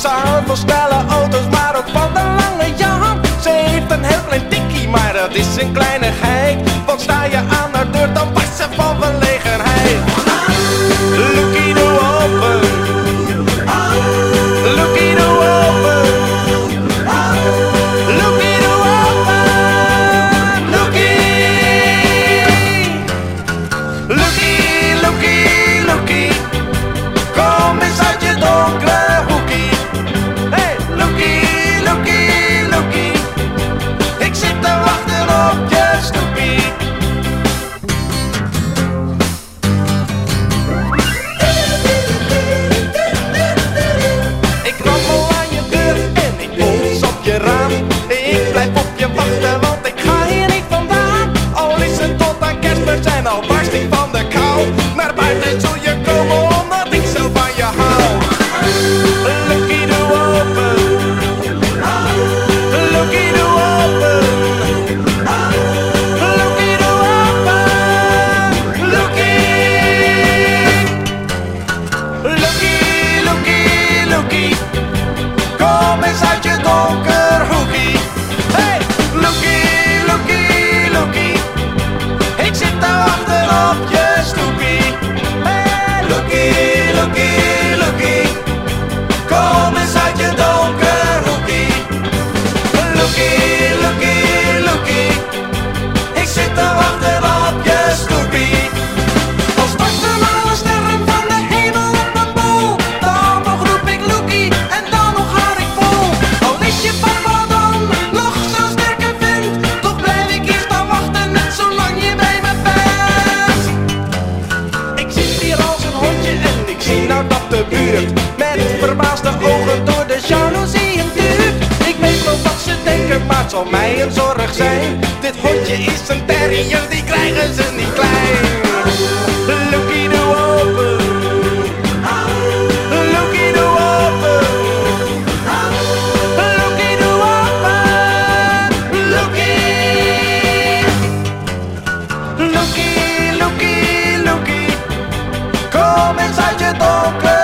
Ze houdt van snelle auto's, maar ook van de lange Jan. Ze heeft een heel klein tikkie, maar dat is een kleine gek. Want sta je aan haar deur, dan was ze van wel Op de buurt Met verbaasde ogen door de jaloezieën duurt Ik weet wel wat ze denken, maar het zal mij een zorg zijn. Dit hondje is een terrier, die krijgen ze niet klein. Lookie de open. Lookie doe open. Lookie de wapen, Lookie Lookie, lookie 每再见，都可。